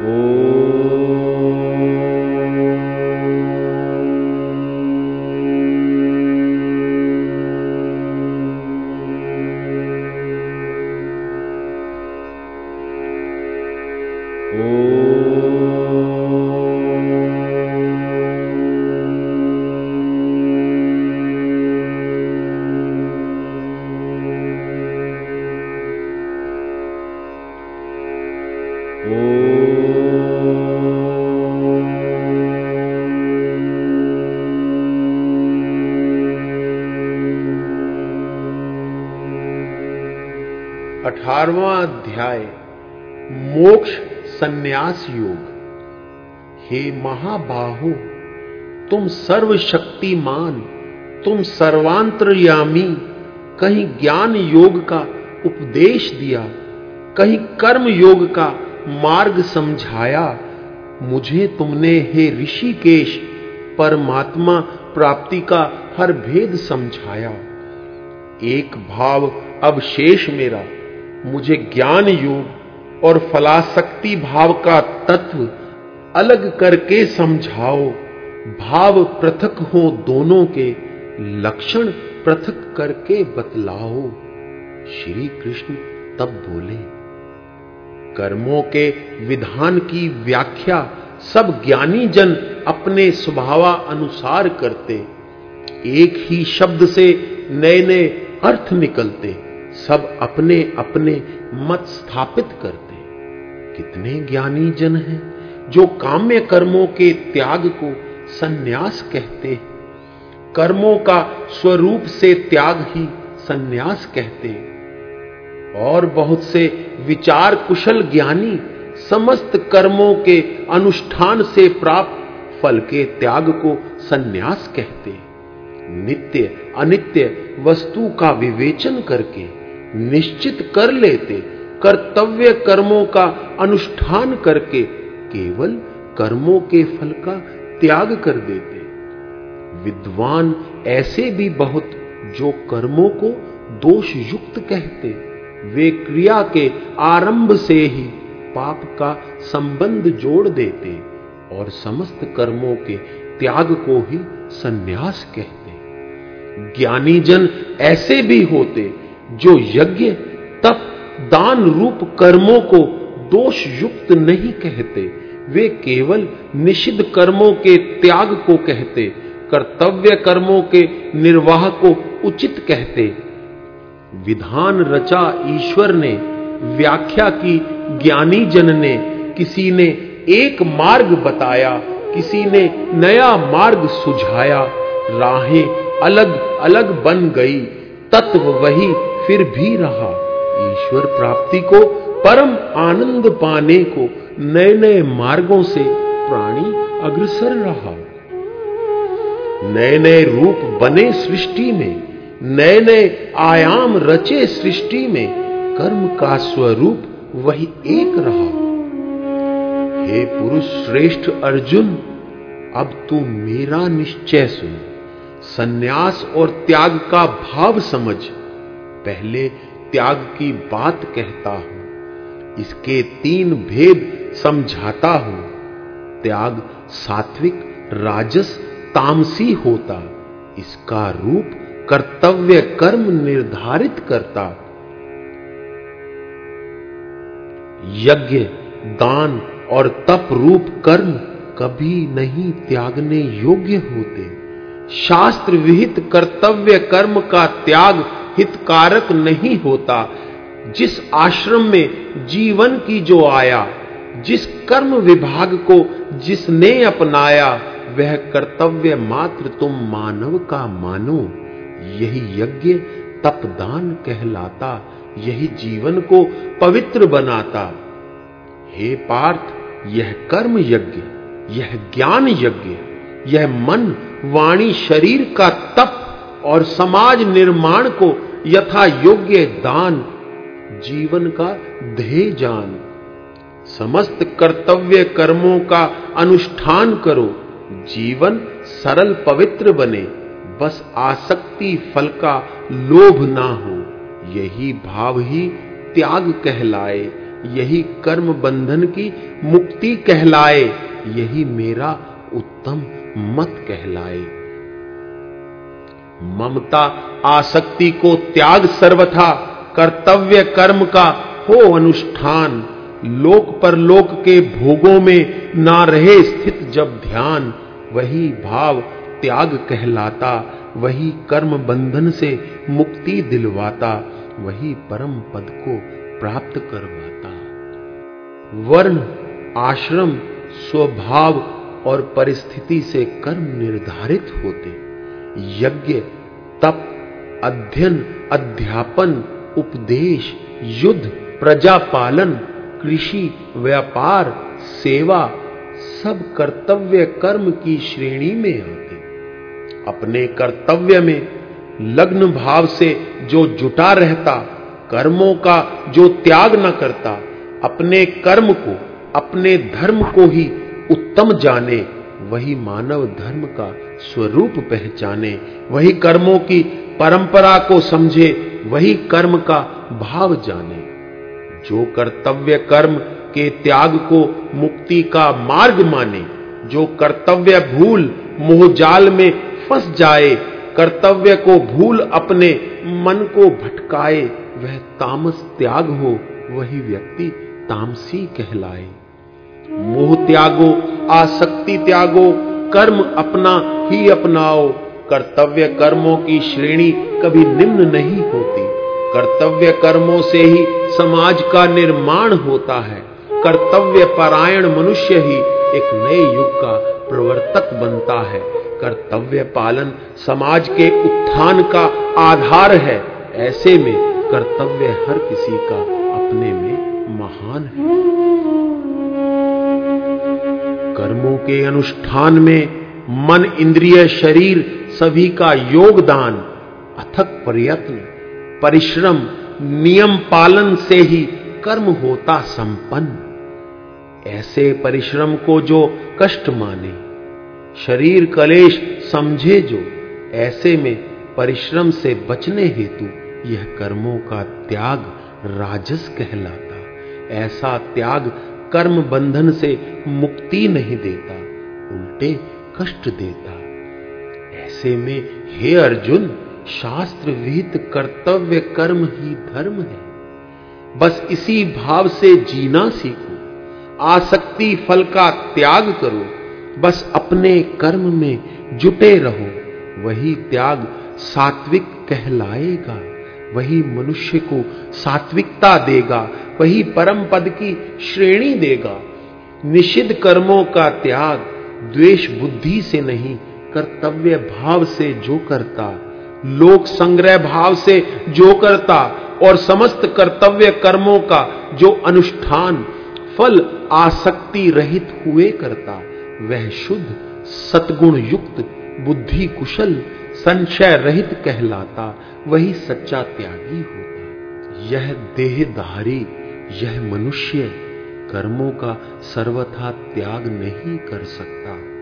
ॐ अठारवा अध्याय मोक्ष संन्यास योग। हे महाबाहु, तुम सर्वशक्तिमान, तुम सर्वांतरयामी, कहीं ज्ञान योग का उपदेश दिया, कहीं कर्म योग का मार्ग समझाया, मुझे तुमने हे ऋषिकेश, परमात्मा प्राप्ति का हर भेद समझाया। एक भाव अब शेष मेरा मुझे ज्ञान योग और फलाशक्ति भाव का तत्व अलग करके समझाओ। भाव पृथक हो दोनों के, लक्षण पृथक करके बतलाओ। श्री कृष्ण तब बोले, कर्मों के विधान की व्याख्या सब ज्ञानी जन अपने स्वभावा अनुसार करते। एक ही शब्द से नए नए अर्थ निकलते। सब अपने अपने मत स्थापित करते कितने ज्ञानी जन हैं जो काम्य कर्मों के त्याग को सन्यास कहते हैं। कर्मों का स्वरूप से त्याग ही सन्यास कहते हैं। और बहुत से विचार कुशल ज्ञानी समस्त कर्मों के अनुष्ठान से प्राप्त फल के त्याग को सन्यास कहते नित्य अनित्य वस्तु का विवेचन करके निश्चित कर लेते, कर्तव्य कर्मों का अनुष्ठान करके केवल कर्मों के फल का त्याग कर देते। विद्वान ऐसे भी बहुत जो कर्मों को दोष युक्त कहते, वे क्रिया के आरंभ से ही पाप का संबंध जोड़ देते और समस्त कर्मों के त्याग को ही सन्यास कहते। ज्ञानी जन ऐसे भी होते जो यज्ञ तप, दान रूप कर्मों को दोष युक्त नहीं कहते, वे केवल निषिद्ध कर्मों के त्याग को कहते, कर्तव्य कर्मों के निर्वाह को उचित कहते। विधान रचा ईश्वर ने, व्याख्या की ज्ञानी जन ने, किसी ने एक मार्ग बताया, किसी ने नया मार्ग सुझाया, राहें अलग अलग बन गई, तत्व वही फिर भी रहा। ईश्वर प्राप्ति को, परम आनंद पाने को नए नए मार्गों से प्राणी अग्रसर रहा। नए नए रूप बने सृष्टि में नए नए आयाम रचे सृष्टि में, कर्म का स्वरूप वही एक रहा। हे पुरुष श्रेष्ठ अर्जुन, अब तू मेरा निश्चय सुन। सन्यास और त्याग का भाव समझ। पहले त्याग की बात कहता हूँ। इसके तीन भेद समझाता हूँ। त्याग सात्विक, राजस, तामसी होता। इसका रूप कर्तव्य कर्म निर्धारित करता। यज्ञ, दान और तप रूप कर्म कभी नहीं त्यागने योग्य होते। शास्त्र विहित कर्तव्य कर्म का त्याग हितकारक नहीं होता। जिस आश्रम में जीवन की जो आया, जिस कर्म विभाग को जिसने अपनाया, वह कर्तव्य मात्र तुम मानव का मानो। यही यज्ञ तपदान कहलाता, यही जीवन को पवित्र बनाता। हे पार्थ, यह कर्म यज्ञ, यह ज्ञान यज्ञ, यह मन, वाणी, शरीर का तप और समाज निर्माण को यथा योग्य दान, जीवन का ध्येय जान। समस्त कर्तव्य कर्मों का अनुष्ठान करो, जीवन सरल पवित्र बने, बस आसक्ति फल का लोभ ना हो। यही भाव ही त्याग कहलाए, यही कर्म बंधन की मुक्ति कहलाए, यही मेरा उत्तम मत कहलाए। ममता आसक्ति को त्याग सर्वथा, कर्तव्य कर्म का हो अनुष्ठान। लोक पर लोक के भोगों में ना रहे स्थित जब ध्यान, वही भाव त्याग कहलाता, वही कर्म बंधन से मुक्ति दिलवाता, वही परम पद को प्राप्त करवाता। वर्ण, आश्रम, स्वभाव और परिस्थिति से कर्म निर्धारित होते। यज्ञ, तप, अध्ययन, अध्यापन, उपदेश, युद्ध, प्रजा पालन, कृषि, व्यापार, सेवा, सब कर्तव्य कर्म की श्रेणी में आते अपने कर्तव्य में लग्न भाव से जो जुटा रहता, कर्मों का जो त्याग न करता, अपने कर्म को, अपने धर्म को ही उत्तम जाने वही मानव धर्म का स्वरूप पहचाने, वही कर्मों की परंपरा को समझे, वही कर्म का भाव जाने। जो कर्तव्य कर्म के त्याग को मुक्ति का मार्ग माने, जो कर्तव्य भूल मोहजाल में फंस जाए, कर्तव्य को भूल अपने मन को भटकाए, वह तामस त्याग हो, वही व्यक्ति तामसी कहलाए। मोह त्यागो, आसक्ति त्यागो, कर्म अपना ही अपनाओ। कर्तव्य कर्मों की श्रेणी कभी निम्न नहीं होती। कर्तव्य कर्मों से ही समाज का निर्माण होता है। कर्तव्य परायण मनुष्य ही एक नए युग का प्रवर्तक बनता है। कर्तव्य पालन समाज के उत्थान का आधार है। ऐसे में कर्तव्य हर किसी का अपने में महान है। कर्मों के अनुष्ठान में मन, इंद्रिय, शरीर सभी का योगदान, अथक प्रयत्न, परिश्रम, नियम पालन से ही कर्म होता संपन्न। ऐसे परिश्रम को जो कष्ट माने, शरीर कलेश समझे जो, ऐसे में परिश्रम से बचने हेतु यह कर्मों का त्याग राजस कहलाता। ऐसा त्याग कर्म बंधन से मुक्ति नहीं देता, उल्टे कष्ट देता। ऐसे में, हे अर्जुन शास्त्र विहित कर्तव्य कर्म ही धर्म है। बस इसी भाव से जीना सीखो, आसक्ति फल का त्याग करो, बस अपने कर्म में जुटे रहो, वही त्याग सात्विक कहलाएगा। वही मनुष्य को सात्विकता देगा, वही परम पद की श्रेणी देगा। निषिद्ध कर्मों का त्याग द्वेष बुद्धि से नहीं, कर्तव्य भाव से जो करता। लोक संग्रह भाव से जो करता और समस्त कर्तव्य कर्मों का जो अनुष्ठान, फल आसक्ति रहित हुए करता, वह शुद्ध, सतगुण युक्त, बुद्धि कुशल, संशय रहित कहलाता। वही सच्चा त्यागी होता है। यह देहधारी, यह मनुष्य कर्मों का सर्वथा त्याग नहीं कर सकता।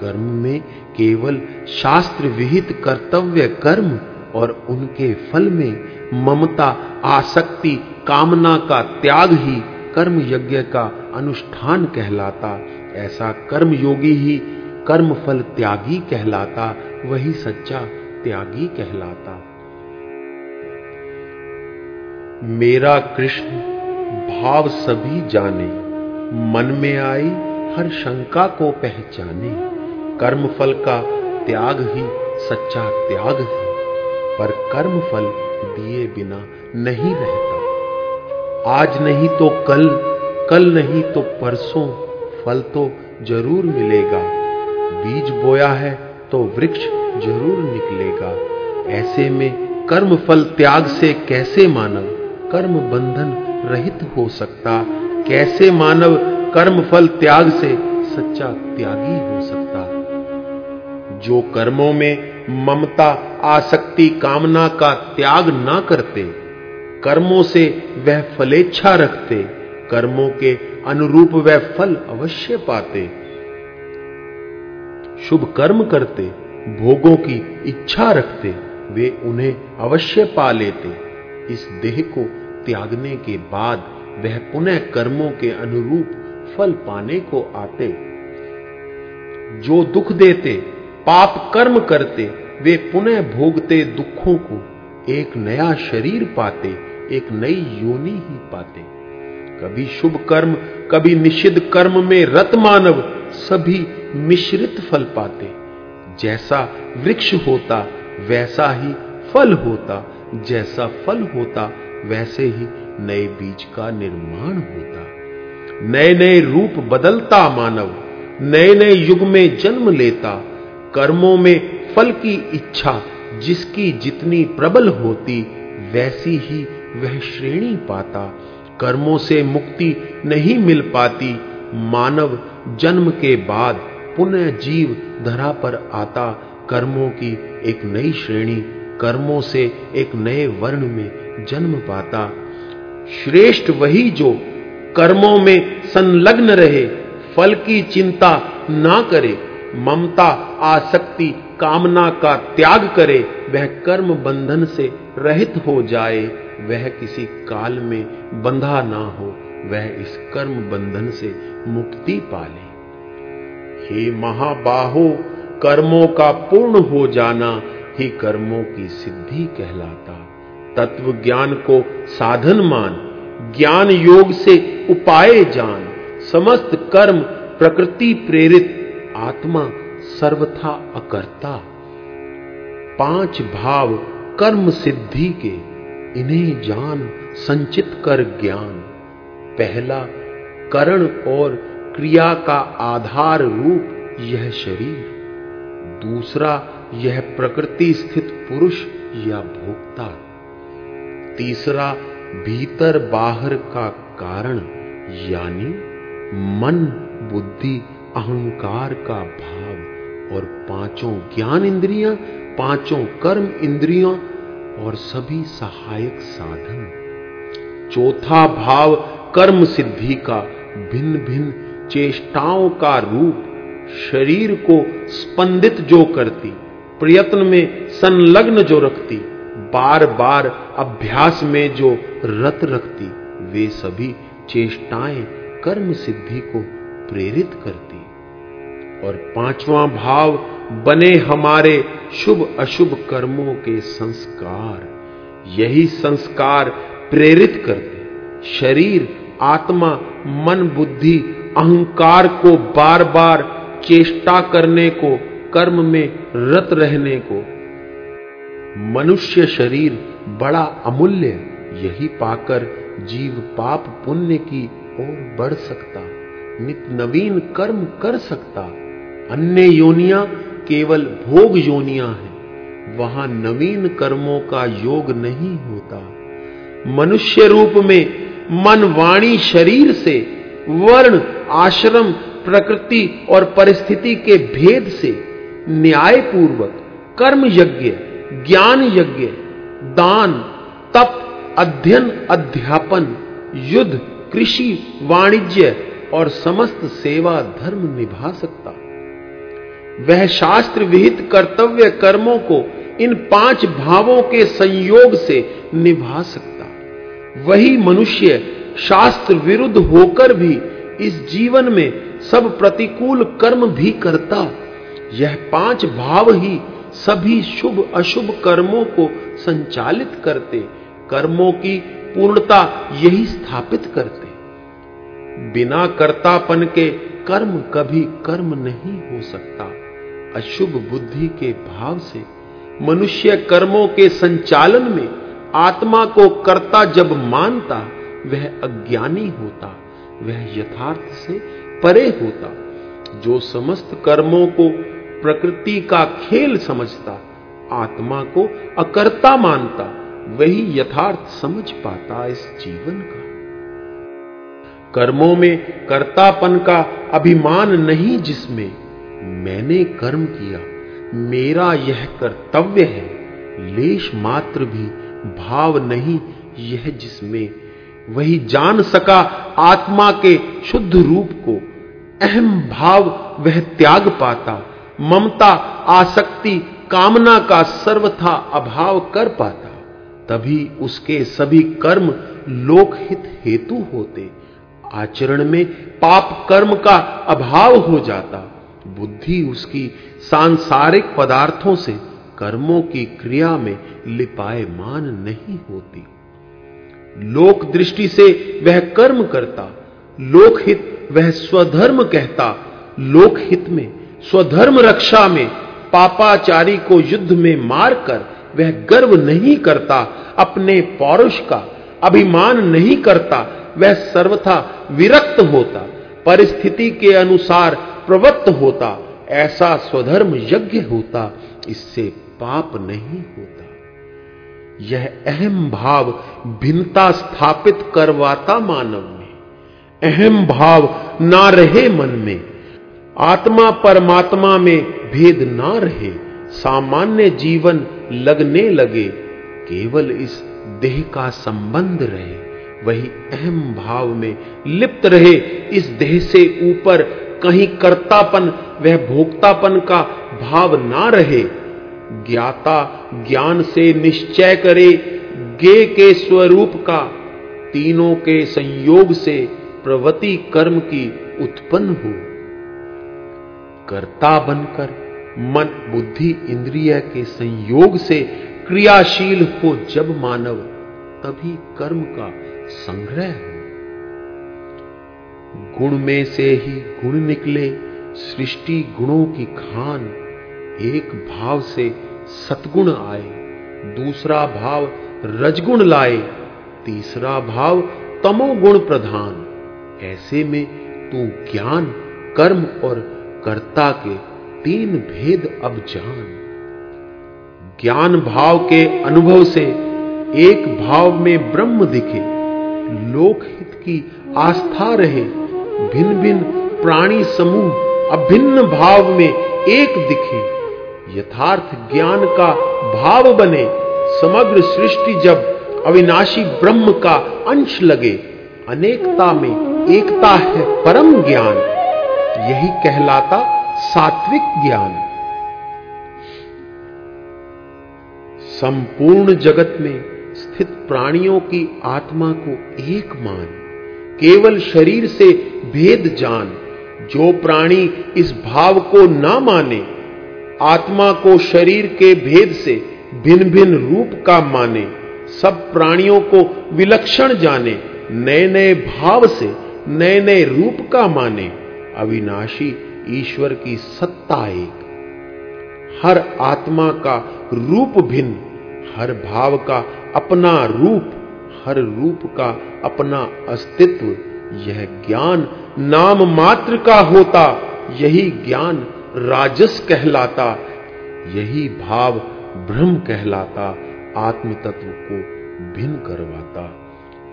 कर्म में केवल शास्त्र विहित कर्तव्य कर्म और उनके फल में ममता, आसक्ति, कामना का त्याग ही कर्म यज्ञ का अनुष्ठान कहलाता। ऐसा कर्म योगी ही कर्म फल त्यागी कहलाता, वही सच्चा त्यागी कहलाता। मेरा कृष्ण भाव सभी जाने, मन में आई हर शंका को पहचाने। कर्म फल का त्याग ही सच्चा त्याग है, पर कर्म फल दिए बिना नहीं रहता। आज नहीं तो कल कल नहीं तो परसों फल तो ज़रूर मिलेगा। बीज बोया है तो वृक्ष ज़रूर निकलेगा। ऐसे में कर्म फल त्याग से कैसे मानव? कर्म बंधन रहित हो सकता। कैसे मानव कर्म फल त्याग से सच्चा त्यागी हो सकता? जो कर्मों में ममता, आसक्ति, कामना का त्याग ना करते, कर्मों से वह फलेच्छा रखते, कर्मों के अनुरूप वह फल अवश्य पाते। शुभ कर्म करते, भोगों की इच्छा रखते, वे उन्हें अवश्य पा लेते। इस देह को त्यागने के बाद वह पुनः कर्मों के अनुरूप फल पाने को आते। जो दुख देते, पाप कर्म करते, वे पुनः भोगते दुखों को। एक नया शरीर पाते, एक नई योनि ही पाते। कभी शुभ कर्म, कभी निषिद्ध कर्म में रत मानव, सभी मिश्रित फल पाते। जैसा वृक्ष होता, वैसा ही फल होता, जैसा फल होता वैसे ही नए बीज का निर्माण होता। नए नए रूप बदलता मानव नए नए युग में जन्म लेता। कर्मों में फल की इच्छा जिसकी जितनी प्रबल होती, वैसी ही वह श्रेणी पाता। कर्मों से मुक्ति नहीं मिल पाती। मानव जन्म के बाद पुनः जीव धरा पर आता। कर्मों की एक नई श्रेणी, कर्मों से एक नए वर्ण में जन्म पाता। श्रेष्ठ वही जो कर्मों में संलग्न रहे, फल की चिंता ना करे, ममता, आसक्ति, कामना का त्याग करे, वह कर्म बंधन से रहित हो जाए, वह किसी काल में बंधा ना हो, वह इस कर्म बंधन से मुक्ति पाले। हे महाबाहो, कर्मों का पूर्ण हो जाना ही कर्मों की सिद्धि कहलाता। तत्व ज्ञान को साधन मान, ज्ञान योग से उपाय जान, समस्त कर्म प्रकृति प्रेरित, आत्मा सर्वथा अकर्ता। पाँच भाव कर्म सिद्धि के, इन्हें जान, संचित कर ज्ञान। पहला, करण और क्रिया का आधार रूप यह शरीर। दूसरा, यह प्रकृति स्थित पुरुष या भोक्ता। तीसरा भीतर बाहर का कारण, यानी मन, बुद्धि, अहंकार का भाव, और पाँचों ज्ञान इंद्रियाँ, पाँचों कर्म इंद्रियों, और सभी सहायक साधन। चौथा भाव, कर्म सिद्धि का भिन्न भिन्न चेष्टाओं का रूप, शरीर को स्पंदित जो करती, प्रयत्न में संलग्न जो रखती। बार बार अभ्यास में जो रत रखती, वे सभी चेष्टाएँ कर्म सिद्धि को प्रेरित करती। और पांचवा भाव, बने हमारे शुभ अशुभ कर्मों के संस्कार। यही संस्कार प्रेरित करते। शरीर, आत्मा, मन, बुद्धि, अहंकार को बार बार चेष्टा करने को, कर्म में रत रहने को मनुष्य शरीर बड़ा अमूल्य, यही पाकर जीव पाप पुण्य की ओर बढ़ सकता, नित नवीन कर्म कर सकता। अन्य योनिया केवल भोग योनिया है, वहाँ नवीन कर्मों का योग नहीं होता। मनुष्य रूप में मन वाणी शरीर से, वर्ण, आश्रम, प्रकृति और परिस्थिति के भेद से न्याय पूर्वक कर्म यज्ञ ज्ञान यज्ञ, दान, तप, अध्ययन, अध्यापन, युद्ध, कृषि, वाणिज्य और समस्त सेवा धर्म निभा सकता। वह शास्त्र विहित कर्तव्य कर्मों को इन पाँच भावों के संयोग से निभा सकता। वही मनुष्य शास्त्र विरुद्ध होकर भी इस जीवन में सब प्रतिकूल कर्म भी करता। यह पाँच भाव ही सभी शुभ अशुभ कर्मों को संचालित करते, कर्मों की पूर्णता यही स्थापित करते। बिना कर्तापन के कर्म कभी कर्म नहीं हो सकता। अशुभ बुद्धि के भाव से, मनुष्य कर्मों के संचालन में आत्मा को कर्ता जब मानता, वह अज्ञानी होता, वह यथार्थ से परे होता। जो समस्त कर्मों को प्रकृति का खेल समझता, आत्मा को अकर्ता मानता, वही यथार्थ समझ पाता इस जीवन का। कर्मों में कर्तापन का अभिमान नहीं जिसमें मैंने कर्म किया, मेरा यह कर्तव्य है, लेश मात्र भी भाव नहीं यह जिसमें वही जान सका आत्मा के शुद्ध रूप को, अहम भाव वह त्याग पाता ममता, आसक्ति, कामना का सर्वथा अभाव कर पाता। तभी उसके सभी कर्म लोकहित हेतु होते। आचरण में पाप कर्म का अभाव हो जाता। बुद्धि उसकी सांसारिक पदार्थों से कर्मों की क्रिया में लिपायमान नहीं होती। लोक दृष्टि से वह कर्म करता। लोकहित वह स्वधर्म कहता। लोकहित में स्वधर्म रक्षा में पापाचारी को युद्ध में मारकर वह गर्व नहीं करता, अपने पौरुष का अभिमान नहीं करता, वह सर्वथा विरक्त होता, परिस्थिति के अनुसार प्रवृत्त होता, ऐसा स्वधर्म यज्ञ होता, इससे पाप नहीं होता। यह अहम भाव भिन्नता स्थापित करवाता मानव में, अहम भाव ना रहे मन में आत्मा परमात्मा में भेद ना रहे, सामान्य जीवन लगने लगे, केवल इस देह का संबंध रहे, वही अहम भाव में लिप्त रहे, इस देह से ऊपर कहीं कर्तापन, वह भोक्तापन का भाव ना रहे। ज्ञाता ज्ञान से निश्चय करे गे के स्वरूप का, तीनों के संयोग से प्रवति कर्म की उत्पन्न हो। कर्ता बनकर, मन, बुद्धि, इंद्रिय के संयोग से क्रियाशील हो जब मानव, तभी कर्म का संग्रह हो। गुण में से ही गुण निकले, सृष्टि गुणों की खान, एक भाव से सतगुण आए, दूसरा भाव रजगुण लाए, तीसरा भाव तमोगुण प्रधान। ऐसे में तू ज्ञान, कर्म और कर्ता के तीन भेद अब जान। ज्ञान भाव के अनुभव से एक भाव में ब्रह्म दिखे, लोकहित की आस्था रहे भिन्न भिन्न प्राणी समूह अभिन्न भाव में एक दिखे। यथार्थ ज्ञान का भाव बने, समग्र सृष्टि जब अविनाशी ब्रह्म का अंश लगे, अनेकता में एकता है परम ज्ञान। यही कहलाता सात्विक ज्ञान। संपूर्ण जगत में स्थित प्राणियों की आत्मा को एक मान, केवल शरीर से भेद जान, जो प्राणी इस भाव को ना माने, आत्मा को शरीर के भेद से भिन्न भिन्न रूप का माने, सब प्राणियों को विलक्षण जाने नए नए भाव से नए नए रूप का माने। अविनाशी ईश्वर की सत्ता एक। हर आत्मा का रूप भिन्न, हर भाव का अपना रूप, हर रूप का अपना अस्तित्व। यह ज्ञान नाम मात्र का होता, यही ज्ञान राजस कहलाता, यही भाव ब्रह्म कहलाता आत्म तत्व को भिन्न करवाता।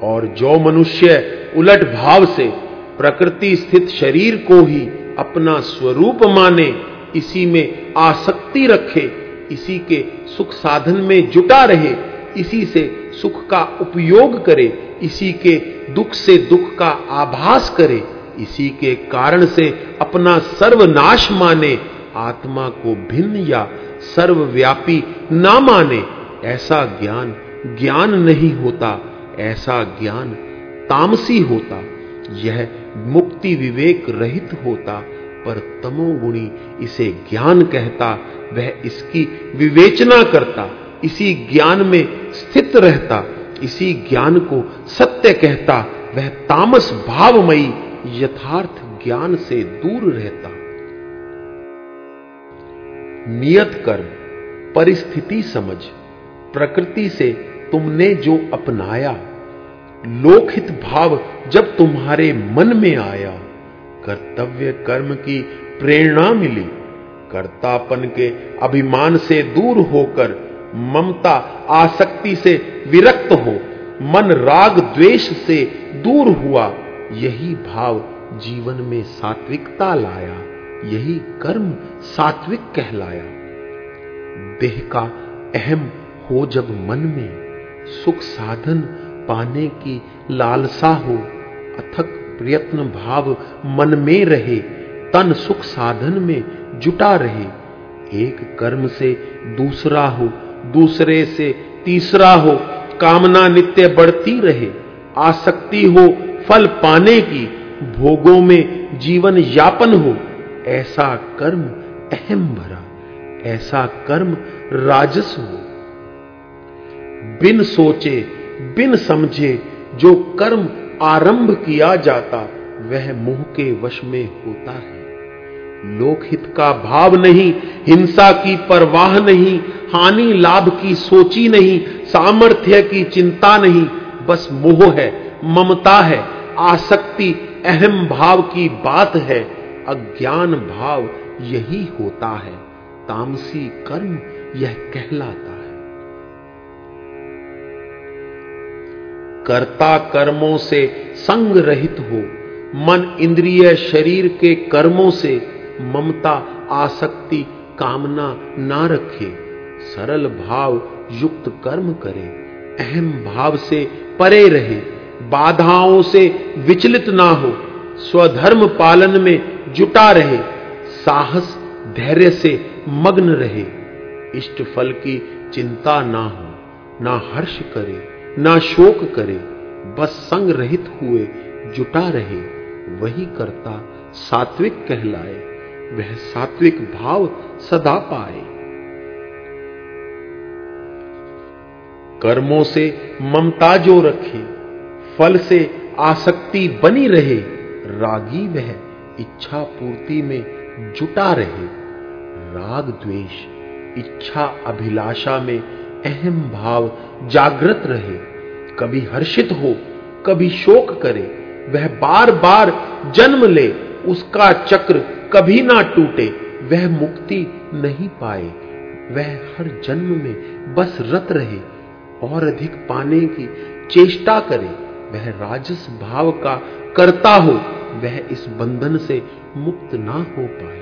और जो मनुष्य उलट भाव से प्रकृति स्थित शरीर को ही अपना स्वरूप माने, इसी में आसक्ति रखे, इसी के सुख साधन में जुटा रहे, इसी से सुख का उपयोग करे, इसी के दुख से दुख का आभास करे, इसी के कारण से अपना सर्वनाश माने, आत्मा को भिन्न या सर्वव्यापी ना माने। ऐसा ज्ञान ज्ञान नहीं होता, ऐसा ज्ञान तामसी होता। यह मुक्ति विवेक रहित होता, पर तमोगुणी इसे ज्ञान कहता, वह इसकी विवेचना करता, इसी ज्ञान में स्थित रहता, इसी ज्ञान को सत्य कहता, वह तामस भावमयी यथार्थ ज्ञान से दूर रहता। नियत कर्म, परिस्थिति समझ, प्रकृति से तुमने जो अपनाया लोकहित भाव जब तुम्हारे मन में आया, कर्तव्य कर्म की प्रेरणा मिली। कर्तापन के अभिमान से दूर होकर ममता आसक्ति से विरक्त हो, मन राग द्वेष से दूर हुआ, यही भाव जीवन में सात्विकता लाया, यही कर्म सात्विक कहलाया। देह का अहम हो जब मन में, सुख साधन पाने की लालसा हो, अथक प्रयत्न भाव मन में रहे, तन सुख साधन में जुटा रहे। एक कर्म से दूसरा हो, दूसरे से तीसरा हो, कामना नित्य बढ़ती रहे, आसक्ति हो, फल पाने की, भोगों में जीवन यापन हो। ऐसा कर्म अहम भरा, ऐसा कर्म राजस हो। बिन सोचे बिन समझे जो कर्म आरंभ किया जाता, वह मुँह के वश में होता है। लोकहित का भाव नहीं, हिंसा की परवाह नहीं, हानि लाभ की सोची नहीं, सामर्थ्य की चिंता नहीं, बस मोह है, ममता है, आसक्ति, अहम भाव की बात है, अज्ञान भाव यही होता है। तामसी कर्म यह कहलाता कर्ता कर्मों से संग रहित हो। मन इंद्रिय शरीर के कर्मों से ममता, आसक्ति, कामना ना रखे। सरल भाव युक्त कर्म करे। अहम भाव से परे रहे। बाधाओं से विचलित ना हो। स्वधर्म पालन में जुटा रहे। साहस, धैर्य से मग्न रहे। इष्ट फल की चिंता ना हो, ना हर्ष करे। ना शोक करे, बस संग रहित हुए, जुटा रहे, वही करता सात्विक कहलाए, वह सात्विक भाव सदा पाए। कर्मों से ममता जो रखे, फल से आसक्ति बनी रहे, रागी वह इच्छा पूर्ति में जुटा रहे। राग द्वेष, इच्छा अभिलाषा में अहम भाव जागृत रहे। कभी हर्षित हो, कभी शोक करे। वह बार बार जन्म ले, उसका चक्र कभी ना टूटे। वह मुक्ति नहीं पाए। वह हर जन्म में बस रत रहे, और अधिक पाने की चेष्टा करे। वह राजस भाव का करता हो, वह इस बंधन से मुक्त ना हो पाए।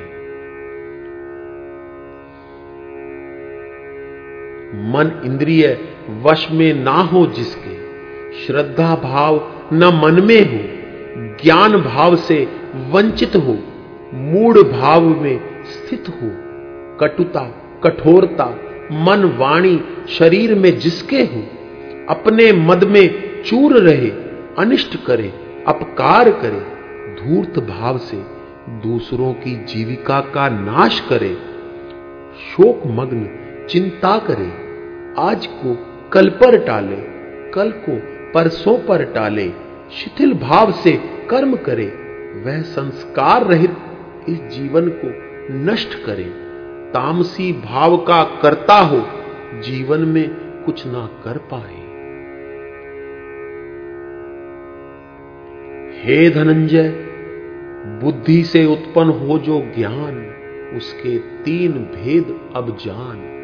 मन इंद्रिय वश में ना हो जिसके। श्रद्धा भाव न मन में हो, ज्ञान भाव से वंचित हो मूड भाव में स्थित हो। कटुता, कठोरता, मन वाणी शरीर में जिसके हो, अपने मद में चूर रहे, अनिष्ट करे, अपकार करे, धूर्त भाव से दूसरों की जीविका का नाश करे। शोक मग्न चिंता करे, आज को कल पर टाले, कल को परसों पर टाले, शिथिल भाव से कर्म करे, वह संस्कार रहित इस जीवन को नष्ट करे। तामसी भाव का करता हो, जीवन में कुछ ना कर पाए। हे धनंजय, बुद्धि से उत्पन्न हो जो ज्ञान, उसके तीन भेद अब जान।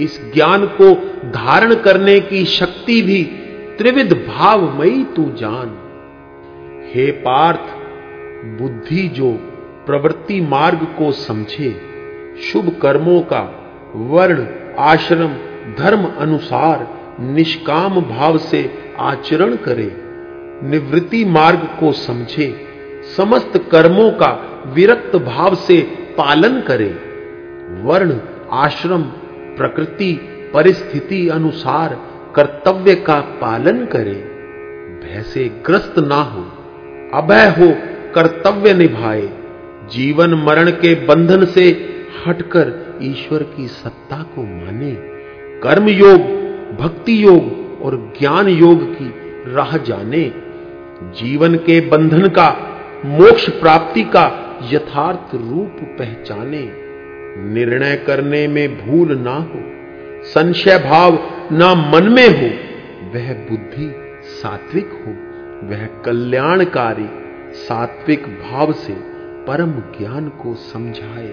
इस ज्ञान को धारण करने की शक्ति भी त्रिविध भावमयी तू जान। हे पार्थ, बुद्धि जो प्रवृत्ति मार्ग को समझे, शुभ कर्मों का वर्ण, आश्रम, धर्म अनुसार, निष्काम भाव से आचरण करे, निवृत्ति मार्ग को समझे, समस्त कर्मों का विरक्त भाव से पालन करे, वर्ण, आश्रम प्रकृति परिस्थिति अनुसार कर्तव्य का पालन करे। भय से ग्रस्त ना हो, अभय हो, कर्तव्य निभाए। जीवन मरण के बंधन से हटकर ईश्वर की सत्ता को माने। कर्म योग, भक्ति योग और ज्ञान योग की राह जाने। जीवन के बंधन का, मोक्ष प्राप्ति का यथार्थ रूप पहचाने। निर्णय करने में भूल ना हो, संशय भाव ना मन में हो, वह बुद्धि सात्विक हो, वह कल्याणकारी सात्विक भाव से परम ज्ञान को समझाए।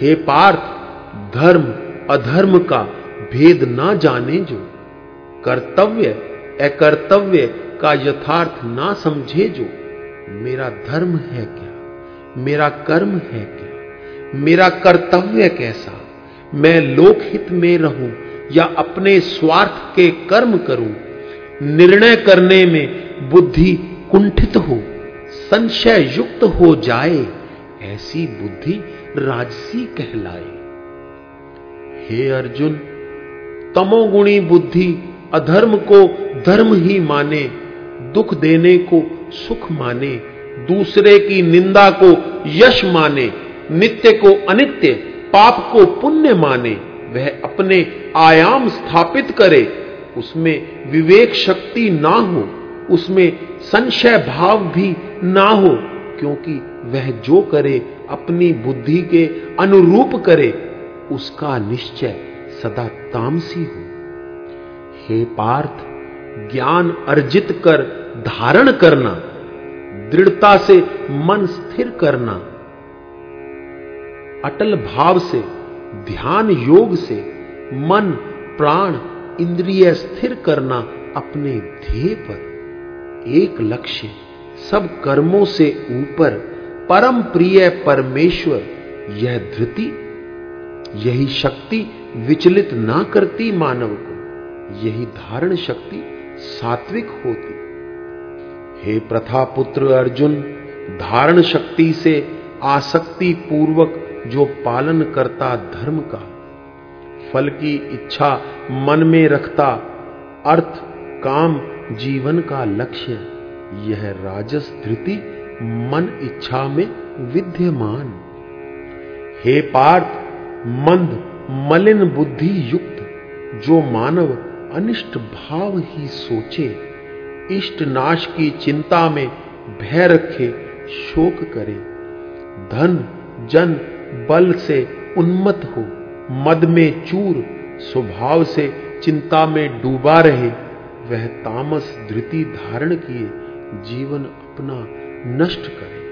हे पार्थ, धर्म, अधर्म का भेद ना जाने जो, कर्तव्य, अकर्तव्य का यथार्थ ना समझे जो, मेरा धर्म है क्या? मेरा कर्म है क्या? मेरा कर्तव्य कैसा? मैं लोकहित में रहूँ या अपने स्वार्थ के कर्म करूँ? निर्णय करने में बुद्धि कुंठित हो संशय युक्त हो जाए, ऐसी बुद्धि राजसी कहलाए। हे अर्जुन, तमोगुणी बुद्धि अधर्म को धर्म ही माने, दुख देने को सुख माने, दूसरे की निंदा को यश माने नित्य को अनित्य, पाप को पुण्य माने, वह अपने आयाम स्थापित करे, उसमें विवेक शक्ति ना हो, उसमें संशय भाव भी ना हो, क्योंकि वह जो करे, अपनी बुद्धि के अनुरूप करे, उसका निश्चय सदा तामसी हो। हे पार्थ, ज्ञान अर्जित कर धारण करना, दृढ़ता से मन स्थिर करना अटल भाव से, ध्यान योग से, मन, प्राण, इंद्रिय स्थिर करना अपने ध्येय पर। एक लक्ष्य सब कर्मों से ऊपर, परम प्रिय परमेश्वर, यह धृति, यही शक्ति विचलित ना करती मानव को, यही धारण शक्ति सात्विक होती। हे प्रथा पुत्र अर्जुन, धारण शक्ति से आसक्ति पूर्वक जो पालन करता धर्म का, फल की इच्छा मन में रखता अर्थ, काम, जीवन का लक्ष्य, यह राजस धृति मन इच्छा में विद्यमान। हे पार्थ, मंद, मलिन बुद्धि युक्त, जो मानव अनिष्ट भाव ही सोचे, इष्ट नाश की चिंता में भय रखे, शोक करे। धन, जन बल से उन्मत हो, मद में चूर, स्वभाव से चिंता में डूबा रहे, वह तामस धृति धारण किए, जीवन अपना नष्ट करे।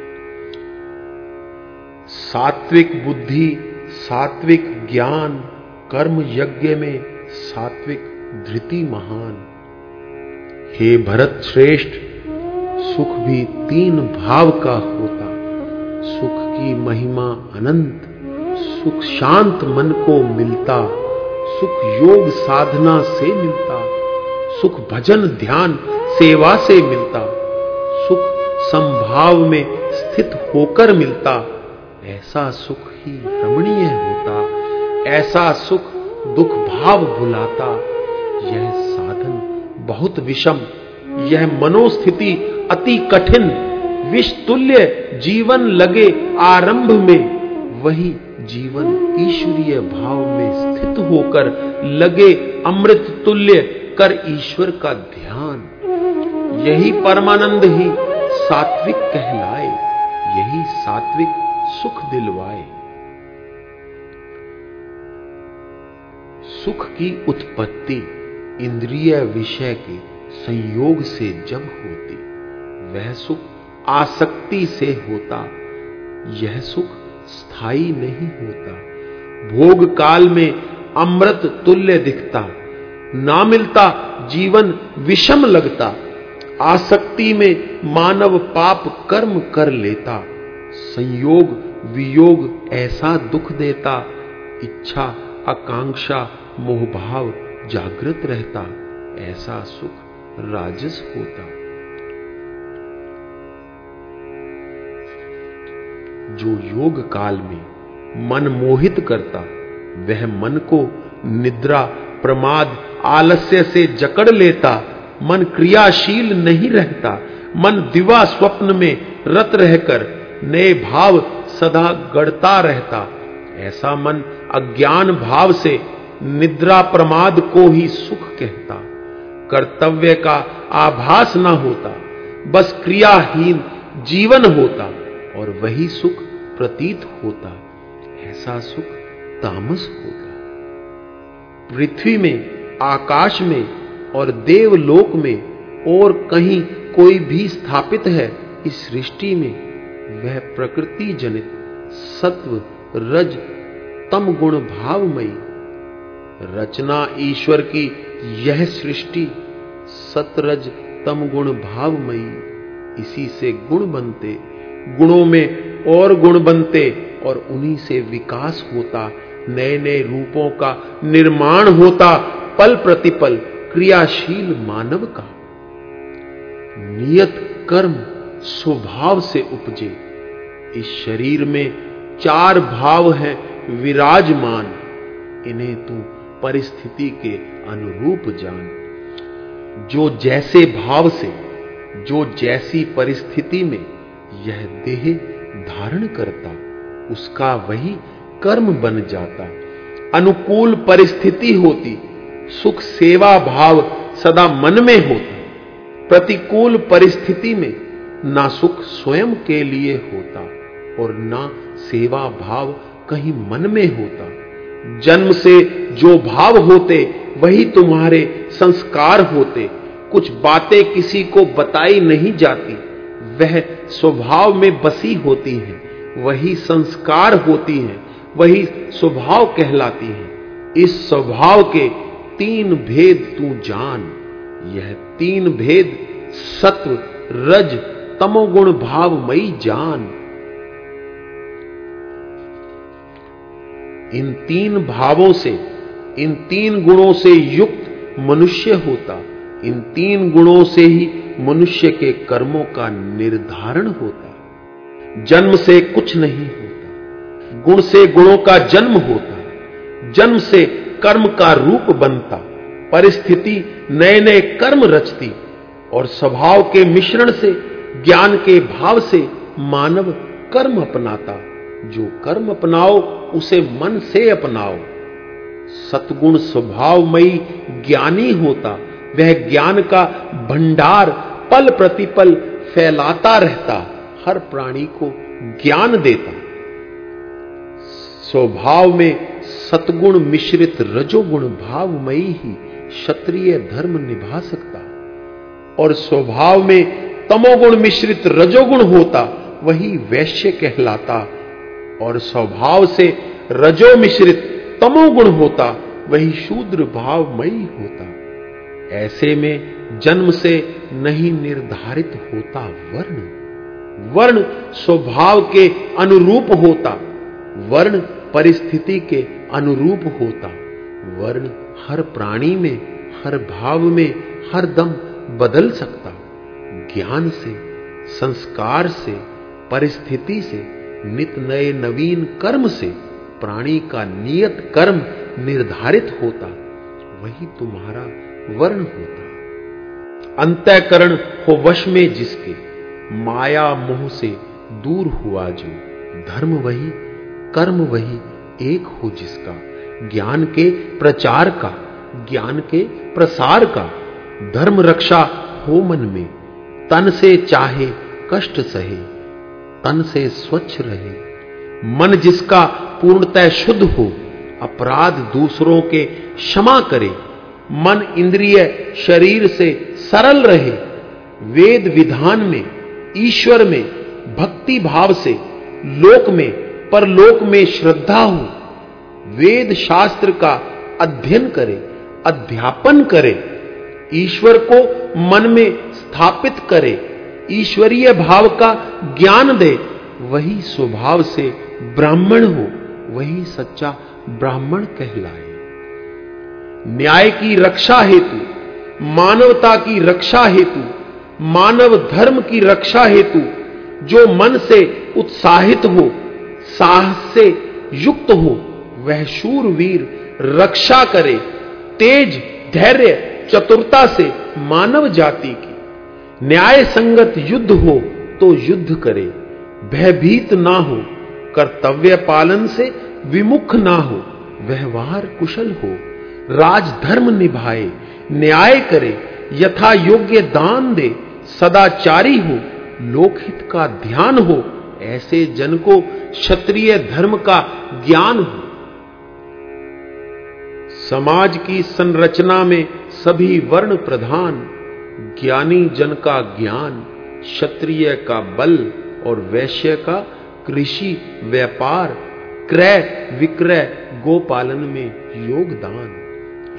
सात्विक बुद्धि, सात्विक ज्ञान, कर्म यज्ञ में सात्विक धृति महान। हे भरत श्रेष्ठ, सुख भी तीन भाव का होता, सुख की महिमा अनंत, सुख शांत मन को मिलता, सुख योग साधना से मिलता, सुख भजन ध्यान सेवा से मिलता, सुख संभाव में स्थित होकर मिलता, ऐसा सुख ही रमणीय होता, ऐसा सुख दुख भाव भुलाता। यह साधन बहुत विषम, यह मनोस्थिति अति कठिन विषतुल्य जीवन लगे आरंभ में, वही जीवन ईश्वरीय भाव में स्थित होकर लगे अमृत तुल्य कर ईश्वर का ध्यान। यही परमानंद ही सात्विक कहलाए, यही सात्विक सुख दिलवाए। सुख की उत्पत्ति इंद्रिय विषय के संयोग से जब होती, वह सुख आसक्ति से होता, यह सुख स्थायी नहीं होता। भोग काल में अमृत तुल्य दिखता, ना मिलता जीवन विषम लगता। आसक्ति में मानव पाप कर्म कर लेता, संयोग वियोग ऐसा दुख देता, इच्छा आकांक्षा मोहभाव जागृत रहता, ऐसा सुख राजस होता। जो योग काल में मन मोहित करता, वह मन को निद्रा, प्रमाद, आलस्य से जकड़ लेता। मन क्रियाशील नहीं रहता। मन दिवा स्वप्न में रत रहकर नए भाव सदा गढ़ता रहता। ऐसा मन अज्ञान भाव से निद्रा प्रमाद को ही सुख कहता। कर्तव्य का आभास न होता। बस क्रियाहीन जीवन होता। और वही सुख प्रतीत होता, ऐसा सुख तामस होता। पृथ्वी में, आकाश में और देवलोक में और कहीं कोई भी स्थापित है, इस सृष्टि में वह प्रकृति जनित सत्व, रज, तम गुण भावमयी। रचना ईश्वर की यह सृष्टि सतरज तम गुण भावमयी। इसी से गुण बनते गुणों में और गुण बनते और उन्हीं से विकास होता नए नए रूपों का निर्माण होता, पल प्रतिपल, क्रियाशील मानव का। नियत कर्म स्वभाव से उपजे। इस शरीर में चार भाव हैं विराजमान। इन्हें तू परिस्थिति के अनुरूप जान। जो जैसे भाव से, जो जैसी परिस्थिति में यह देह धारण करता, उसका वही कर्म बन जाता। अनुकूल परिस्थिति होती, सुख सेवा भाव सदा मन में होता। प्रतिकूल परिस्थिति में ना सुख स्वयं के लिए होता और ना सेवा भाव कहीं मन में होता। जन्म से जो भाव होते, वही तुम्हारे संस्कार होते। कुछ बातें किसी को बताई नहीं जाती। वह स्वभाव में बसी होती हैं, वही संस्कार होती हैं, वही स्वभाव कहलाती हैं। इस स्वभाव के तीन भेद तू जान। यह तीन भेद सत्व, रज, तमोगुण भावमयी जान। इन तीन भावों से, इन तीन गुणों से युक्त मनुष्य होता, इन तीन गुणों से ही मनुष्य के कर्मों का निर्धारण होता जन्म से कुछ नहीं होता। गुण से गुणों का जन्म होता जन्म से कर्म का रूप बनता परिस्थिति नए नए कर्म रचती और स्वभाव के मिश्रण से, ज्ञान के भाव से मानव कर्म अपनाता जो कर्म अपनाओ, उसे मन से अपनाओ। सतगुण स्वभावमयी ज्ञानी होता वह ज्ञान का भंडार पल प्रतिपल फैलाता रहता, हर प्राणी को ज्ञान देता। स्वभाव में सतगुण मिश्रित रजोगुण भावमयी ही क्षत्रिय धर्म निभा सकता। और स्वभाव में तमोगुण मिश्रित रजोगुण होता, वही वैश्य कहलाता। और स्वभाव से रजो मिश्रित तमोगुण होता, वही शूद्र भावमयी होता। ऐसे में जन्म से नहीं निर्धारित होता वर्ण। वर्ण स्वभाव के अनुरूप होता। वर्ण परिस्थिति के अनुरूप होता। वर्ण हर प्राणी में, हर भाव में, हर दम बदल सकता। ज्ञान से, संस्कार से, परिस्थिति से, नित नए नवीन कर्म से, प्राणी का नियत कर्म निर्धारित होता। वही तुम्हारा वर्ण होता अंतःकरण हो वश में जिसके माया मोह से दूर हुआ जो धर्म वही, कर्म वही एक हो जिसका ज्ञान के प्रचार का, ज्ञान के प्रसार का धर्म रक्षा हो मन में। तन से चाहे कष्ट सहे, तन से स्वच्छ रहे। मन जिसका पूर्णतः शुद्ध हो, अपराध दूसरों के क्षमा करे मन इंद्रिय शरीर से सरल रहे, वेद विधान में, ईश्वर में, भक्ति भाव से, लोक में, परलोक में श्रद्धा हो, वेद शास्त्र का अध्ययन करे, अध्यापन करे, ईश्वर को मन में स्थापित करे, ईश्वरीय भाव का ज्ञान दे, वही स्वभाव से ब्राह्मण हो, वही सच्चा ब्राह्मण कहलाए। न्याय की रक्षा हेतु, मानवता की रक्षा हेतु, मानव धर्म की रक्षा हेतु, जो मन से उत्साहित हो, साहस से युक्त हो, वह शूरवीर रक्षा करे, तेज धैर्य, चतुरता से मानव जाति की। न्याय संगत युद्ध हो तो युद्ध करे भयभीत ना हो, कर्तव्य पालन से विमुख ना हो, व्यवहार कुशल हो। राजधर्म निभाए, न्याय करे, यथा योग्य दान दे, सदाचारी हो, लोकहित का ध्यान हो, ऐसे जन को क्षत्रिय धर्म का ज्ञान हो। समाज की संरचना में सभी वर्ण प्रधान, ज्ञानी जन का ज्ञान, क्षत्रिय का बल और वैश्य का कृषि, व्यापार, क्रय, विक्रय, गोपालन में योगदान।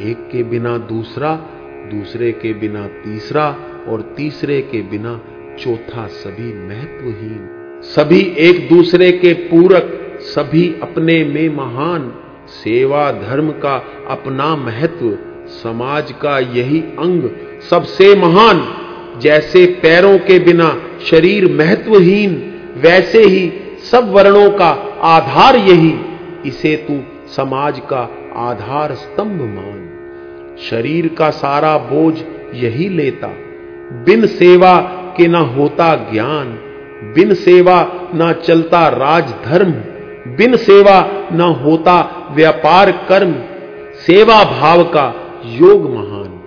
एक के बिना दूसरा, दूसरे के बिना तीसरा और तीसरे के बिना चौथा सभी महत्वहीन। सभी एक दूसरे के पूरक, सभी अपने में महान। सेवा धर्म का अपना महत्व, समाज का यही अंग सबसे महान। जैसे पैरों के बिना शरीर महत्वहीन, वैसे ही सब वर्णों का आधार यही। इसे तू समाज का आधार स्तंभ मान। शरीर का सारा बोझ यही लेता। बिन सेवा के ना होता ज्ञान, बिन सेवा ना चलता राज धर्म बिन सेवा ना होता व्यापार कर्म, सेवा भाव का योग महान।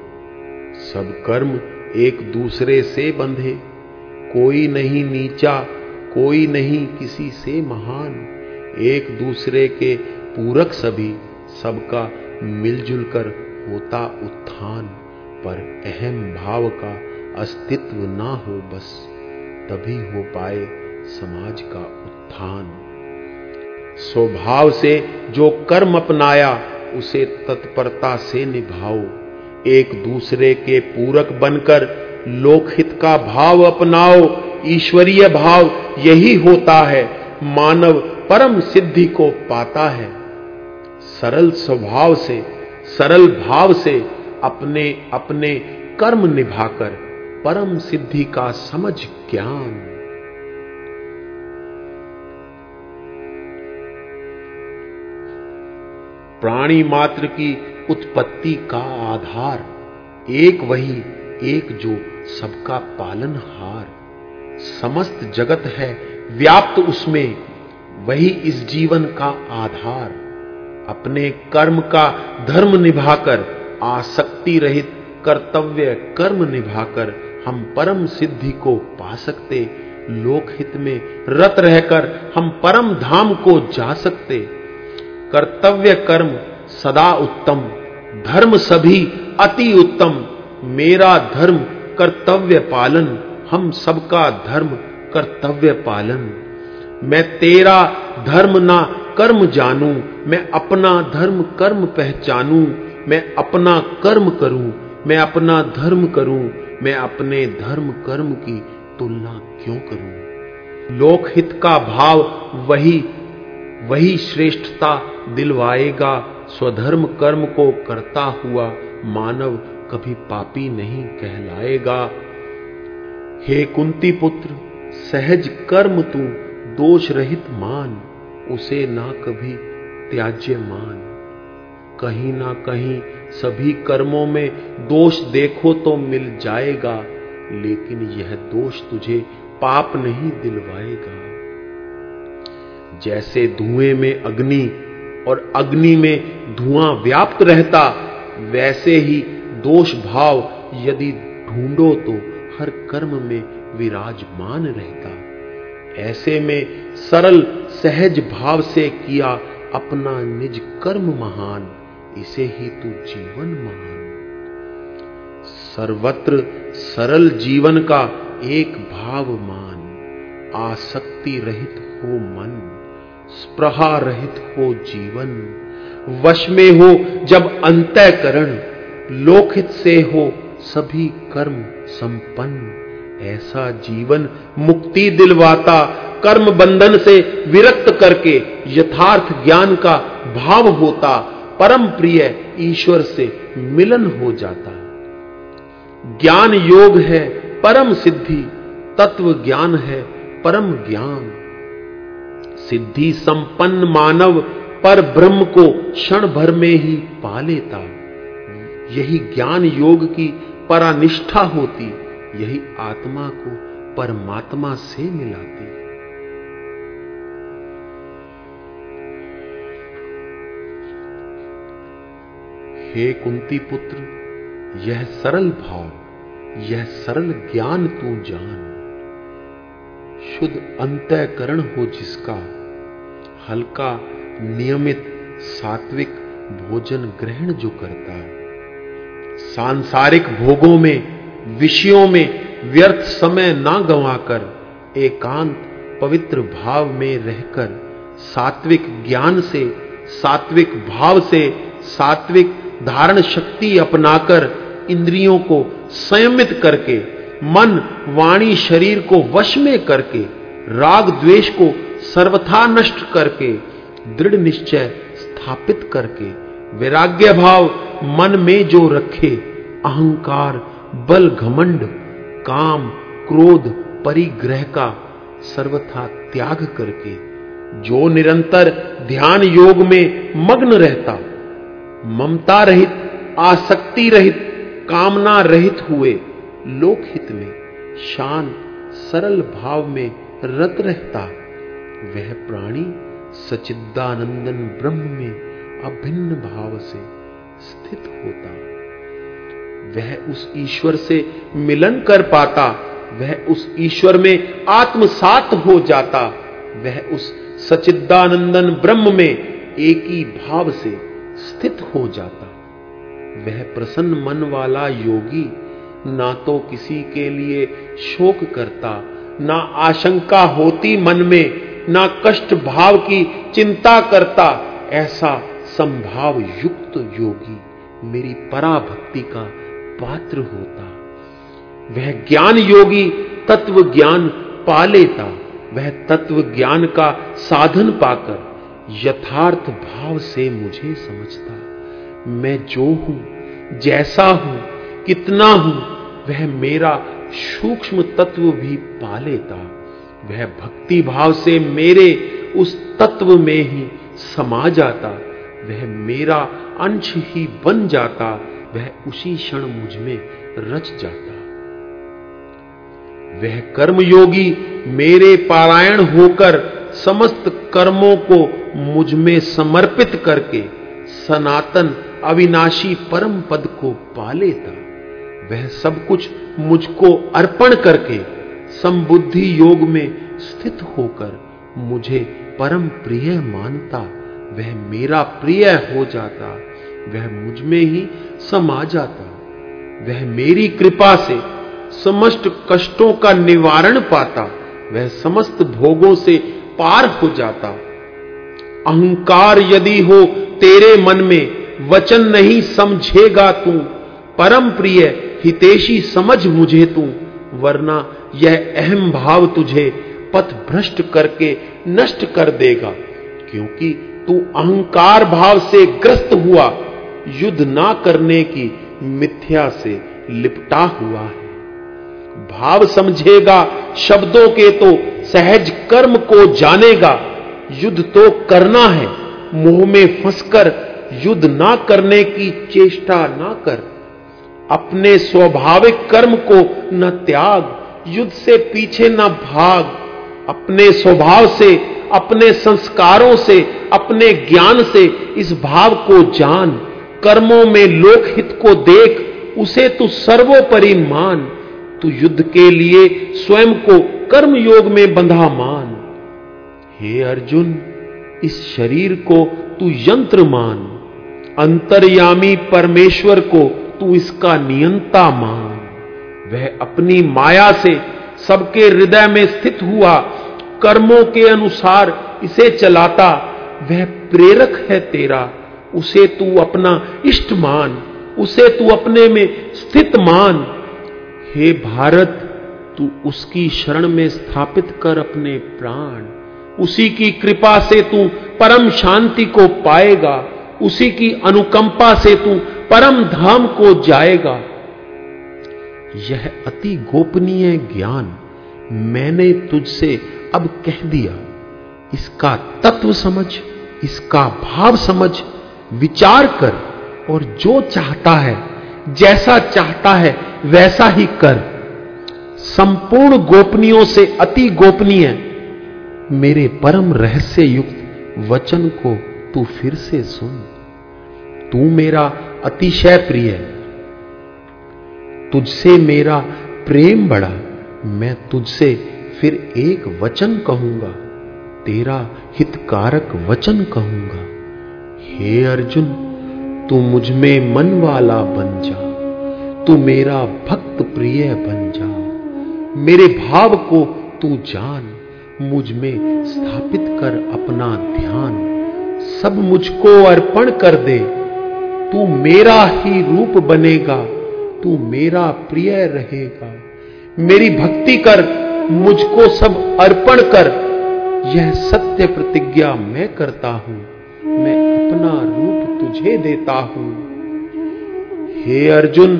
सब कर्म एक दूसरे से बंधे, कोई नहीं नीचा, कोई नहीं किसी से महान। एक दूसरे के पूरक सभी सबका मिलजुल कर होता उत्थान, पर अहम भाव का अस्तित्व ना हो बस, तभी हो पाए समाज का उत्थान। स्वभाव से जो कर्म अपनाया, उसे तत्परता से निभाओ। एक दूसरे के पूरक बनकर लोकहित का भाव अपनाओ। ईश्वरीय भाव यही होता है, मानव परम सिद्धि को पाता है। सरल स्वभाव से सरल भाव से अपने अपने कर्म निभाकर परम सिद्धि का समझ ज्ञान। प्राणी मात्र की उत्पत्ति का आधार, एक वही, एक जो सबका पालनहार समस्त जगत है, व्याप्त उसमें, वही इस जीवन का आधार। अपने कर्म का धर्म निभाकर, आसक्ति रहित कर्तव्य कर्म निभाकर हम परम सिद्धि को पा सकते, लोकहित में रत रहकर हम परम धाम को जा सकते। कर्तव्य कर्म सदा उत्तम, धर्म सभी अति उत्तम। मेरा धर्म कर्तव्य पालन, हम सबका धर्म कर्तव्य पालन। मैं तेरा धर्म ना कर्म जानूं, मैं अपना धर्म कर्म पहचानूं, मैं अपना कर्म करूँ, मैं अपना धर्म करूँ, मैं अपने धर्म कर्म की तुलना क्यों करूँ? लोकहित का भाव वही वही श्रेष्ठता दिलवाएगा, स्वधर्म कर्म को करता हुआ मानव कभी पापी नहीं कहलाएगा। हे कुंती पुत्र, सहज कर्म तू दोष रहित मान। उसे ना कभी त्याज्य मान कहीं ना कहीं सभी कर्मों में दोष देखो तो मिल जाएगा, लेकिन यह दोष तुझे पाप नहीं दिलवाएगा। जैसे धुएँ में अग्नि और अग्नि में धुआँ व्याप्त रहता, वैसे ही दोष भाव यदि ढूंढो तो हर कर्म में विराजमान रहता। ऐसे में सरल, सहज भाव से किया अपना निज कर्म महान, इसे ही तू जीवन महान। सर्वत्र सरल जीवन का एक भाव मान, आसक्ति रहित हो मन, स्प्रहा रहित हो जीवन। वश में हो जब अंतःकरण लोकित से हो सभी कर्म संपन्न। ऐसा जीवन मुक्ति दिलवाता, कर्म बंधन से विरक्त करके यथार्थ ज्ञान का भाव होता, परम प्रिय ईश्वर से मिलन हो जाता। ज्ञान योग है, परम सिद्धि, तत्व ज्ञान है, परम ज्ञान। सिद्धि संपन्न मानव पर ब्रह्म को क्षण भर में ही पा लेता। यही ज्ञान योग की परानिष्ठा होती। यही आत्मा को परमात्मा से मिलाती है। हे कुंती पुत्र, यह सरल भाव, यह सरल ज्ञान तू जान। शुद्ध अंतःकरण हो जिसका हल्का नियमित सात्विक भोजन ग्रहण जो करता है। सांसारिक भोगों में विषयों में व्यर्थ समय ना गंवाकर, एकांत पवित्र भाव में रहकर, सात्विक ज्ञान से, सात्विक भाव से, सात्विक धारण शक्ति अपनाकर इंद्रियों को संयमित करके, मन, वाणी, शरीर को वश में करके, राग, द्वेष को सर्वथा नष्ट करके, दृढ़ निश्चय स्थापित करके, वैराग्य भाव मन में जो रखे, अहंकार बल घमंड, काम, क्रोध, परिग्रह का सर्वथा त्याग करके, जो निरंतर ध्यान योग में मग्न रहता, ममता रहित, आसक्ति रहित, कामना रहित हुए लोकहित में शांत, सरल भाव में रत रहता, वह प्राणी सचिदानंदन ब्रह्म में अभिन्न भाव से स्थित होता। वह उस ईश्वर से मिलन कर पाता, वह उस ईश्वर में आत्मसात हो जाता, वह उस सचिदानंदन ब्रह्म में एक ही भाव से स्थित हो जाता। वह प्रसन्न मन वाला योगी ना तो किसी के लिए शोक करता, ना आशंका होती मन में, ना कष्ट भाव की चिंता करता। ऐसा संभाव युक्त योगी मेरी पराभक्ति का पात्र होता। वह ज्ञान योगी तत्व ज्ञान पा लेता। वह तत्व ज्ञान का साधन पाकर यथार्थ भाव से मुझे समझता। मैं जो हूँ, जैसा हूँ, कितना हूँ, वह मेरा सूक्ष्म तत्व भी पा लेता। वह भक्ति भाव से मेरे उस तत्व में ही समा जाता। वह मेरा अंश ही बन जाता। वह उसी क्षण मुझमें रच जाता। वह कर्मयोगी मेरे पारायण होकर समस्त कर्मों को मुझमें समर्पित करके सनातन अविनाशी परम पद को पा लेता। वह सब कुछ मुझको अर्पण करके संबुद्धि योग में स्थित होकर मुझे परम प्रिय मानता। वह मेरा प्रिय हो जाता। वह मुझमें ही समा जाता। वह मेरी कृपा से समस्त कष्टों का निवारण पाता। वह समस्त भोगों से पार हो जाता। अहंकार यदि हो, तेरे मन में वचन नहीं समझेगा तू। परम प्रिय, हितेशी समझ मुझे तू। वरना यह अहम भाव तुझे पथ भ्रष्ट करके नष्ट कर देगा। क्योंकि तू अहंकार भाव से ग्रस्त हुआ। युद्ध ना करने की मिथ्या से लिपटा हुआ है। भाव समझेगा, शब्दों के तो सहज कर्म को जानेगा। युद्ध तो करना है, मोह में फंसकर युद्ध ना करने की चेष्टा ना कर। अपने स्वाभाविक कर्म को न त्याग, युद्ध से पीछे न भाग। अपने स्वभाव से, अपने संस्कारों से, अपने ज्ञान से इस भाव को जान। कर्मों में लोकहित को देख, उसे तू सर्वोपरि मान। तू युद्ध के लिए स्वयं को कर्म योग में बंधा मान। हे अर्जुन, इस शरीर को तू यंत्र मान। अंतर्यामी परमेश्वर को तू इसका नियंता मान। वह अपनी माया से सबके हृदय में स्थित हुआ, कर्मों के अनुसार इसे चलाता। वह प्रेरक है तेरा उसे तू अपना इष्ट मान, उसे तू अपने में स्थित मान। हे भारत, तू उसकी शरण में स्थापित कर अपने प्राण। उसी की कृपा से तू परम शांति को पाएगा, उसी की अनुकंपा से तू परम धाम को जाएगा। यह अति गोपनीय ज्ञान मैंने तुझसे अब कह दिया। इसका तत्व समझ, इसका भाव समझ विचार कर और जो चाहता है, जैसा चाहता है, वैसा ही कर। संपूर्ण गोपनीयों से अति गोपनीय, मेरे परम रहस्य युक्त वचन को तू फिर से सुन। तू मेरा अतिशय प्रिय तुझसे मेरा प्रेम बढ़ा मैं तुझसे फिर एक वचन कहूँगा, तेरा हितकारक वचन कहूँगा। हे अर्जुन, तू मुझमें मन वाला बन जा। तू मेरा भक्त प्रिय बन जा। मेरे भाव को तू जान, मुझमें स्थापित कर अपना ध्यान। सब मुझको अर्पण कर दे। तू मेरा ही रूप बनेगा। तू मेरा प्रिय रहेगा। मेरी भक्ति कर, मुझको सब अर्पण कर। यह सत्य प्रतिज्ञा मैं करता हूँ। मैं अपना रूप तुझे देता हूँ। हे अर्जुन,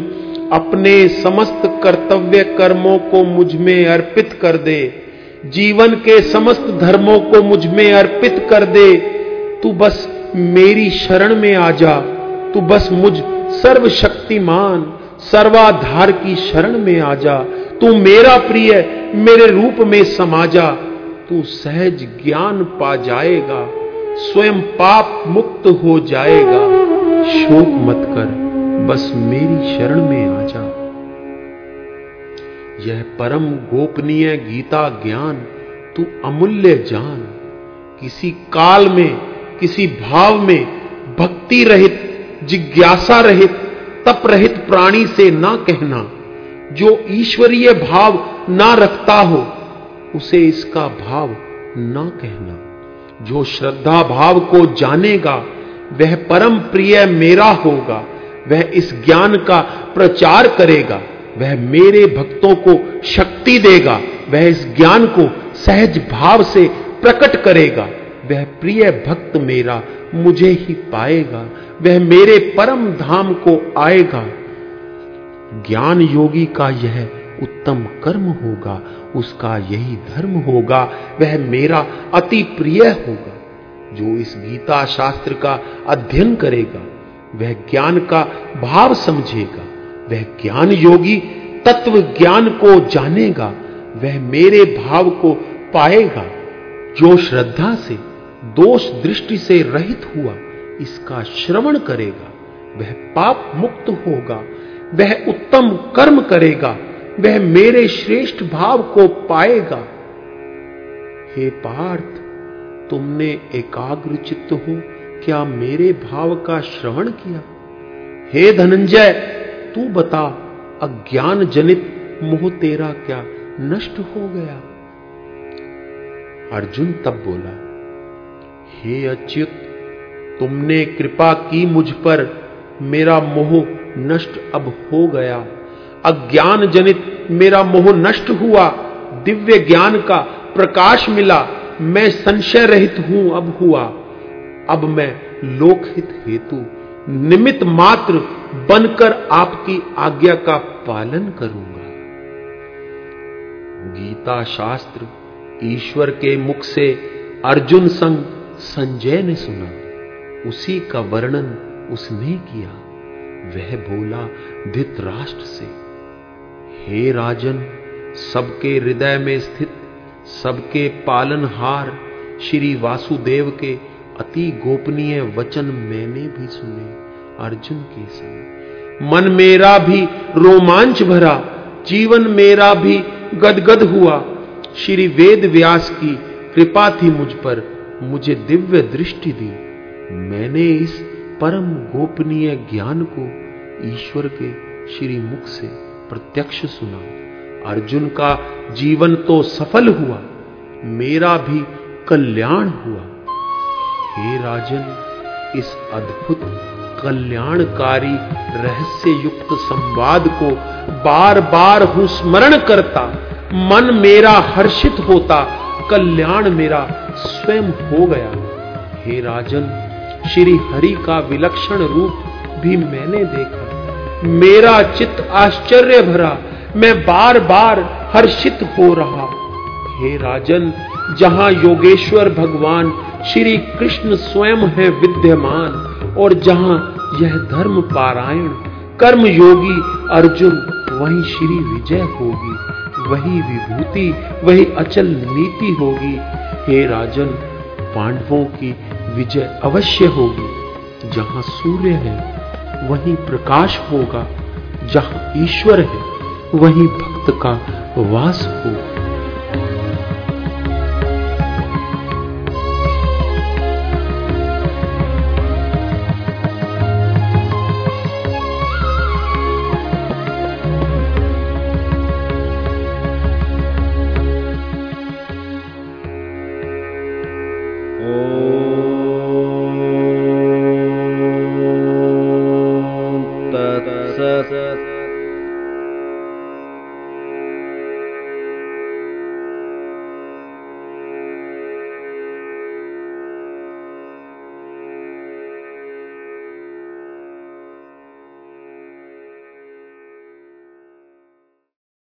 अपने समस्त कर्तव्य कर्मों को मुझमें अर्पित कर दे। जीवन के समस्त धर्मों को मुझमें अर्पित कर दे। तू बस मेरी शरण में आ जा। तू बस मुझ सर्वशक्तिमान, सर्वाधार की शरण में आ जा। तू मेरा प्रिय, मेरे रूप में समा जा। तू सहज ज्ञान पा जाएगा। स्वयं पाप मुक्त हो जाएगा। शोक मत कर, बस मेरी शरण में आ जा। यह परम गोपनीय गीता ज्ञान, तू अमूल्य जान। किसी काल में, किसी भाव में, भक्ति रहित, जिज्ञासा रहित, तप रहित प्राणी से ना कहना। जो ईश्वरीय भाव ना रखता हो, उसे इसका भाव ना कहना। जो श्रद्धा भाव को जानेगा, वह परम प्रिय मेरा होगा, वह इस ज्ञान का प्रचार करेगा, वह मेरे भक्तों को शक्ति देगा, वह इस ज्ञान को सहज भाव से प्रकट करेगा। वह प्रिय भक्त मेरा मुझे ही पाएगा, वह मेरे परम धाम को आएगा। ज्ञान योगी का यह उत्तम कर्म होगा उसका यही धर्म होगा, वह मेरा अति प्रिय होगा, जो इस गीता शास्त्र का अध्ययन करेगा, वह ज्ञान का भाव समझेगा, वह ज्ञान योगी तत्व ज्ञान को जानेगा, वह मेरे भाव को पाएगा, जो श्रद्धा से, दोष दृष्टि से रहित हुआ, इसका श्रवण करेगा, वह पाप मुक्त होगा, वह उत्तम कर्म करेगा वह मेरे श्रेष्ठ भाव को पाएगा। हे पार्थ, तुमने एकाग्र चित्त हो, क्या मेरे भाव का श्रवण किया? हे धनंजय, तू बता अज्ञान जनित मोह तेरा क्या नष्ट हो गया? अर्जुन तब बोला, हे अच्युत, तुमने कृपा की मुझ पर, मेरा मोह नष्ट अब हो गया। अज्ञान जनित मेरा मोह नष्ट हुआ, दिव्य ज्ञान का प्रकाश मिला, मैं संशय रहित हूँ, अब हुआ। अब मैं लोकहित हेतु निमित मात्र बनकर आपकी आज्ञा का पालन करूँगा। गीता शास्त्र ईश्वर के मुख से अर्जुन संग संजय ने सुना। उसी का वर्णन उसने किया। वह बोला राष्ट्र से हे राजन, सबके हृदय में स्थित, सबके पालनहार, श्री वासुदेव के अति गोपनीय वचन मैंने भी सुने, अर्जुन के संग। मन मेरा भी रोमांच भरा, जीवन मेरा भी गदगद हुआ। श्री वेद व्यास की कृपा थी मुझ पर, मुझे दिव्य दृष्टि दी। मैंने इस परम गोपनीय ज्ञान को ईश्वर के श्री मुख से प्रत्यक्ष सुना, अर्जुन का जीवन तो सफल हुआ, मेरा भी कल्याण हुआ। हे राजन, इस अद्भुत कल्याणकारी रहस्य युक्त संवाद को बार बार हूँ स्मरण करता, मन मेरा हर्षित होता, कल्याण मेरा स्वयं हो गया। हे राजन, श्री हरि का विलक्षण रूप भी मैंने देखा। मेरा चित्त आश्चर्य भरा। मैं बार बार हर्षित हो रहा। हे राजन, जहाँ योगेश्वर भगवान श्री कृष्ण स्वयं है विद्यमान, और जहाँ यह धर्म पारायण कर्म योगी अर्जुन, वही श्री विजय होगी, वही विभूति, वही अचल नीति होगी। हे राजन, पांडवों की विजय अवश्य होगी। जहाँ सूर्य है वहीं प्रकाश होगा जहाँ ईश्वर है वही भक्त का वास होगा।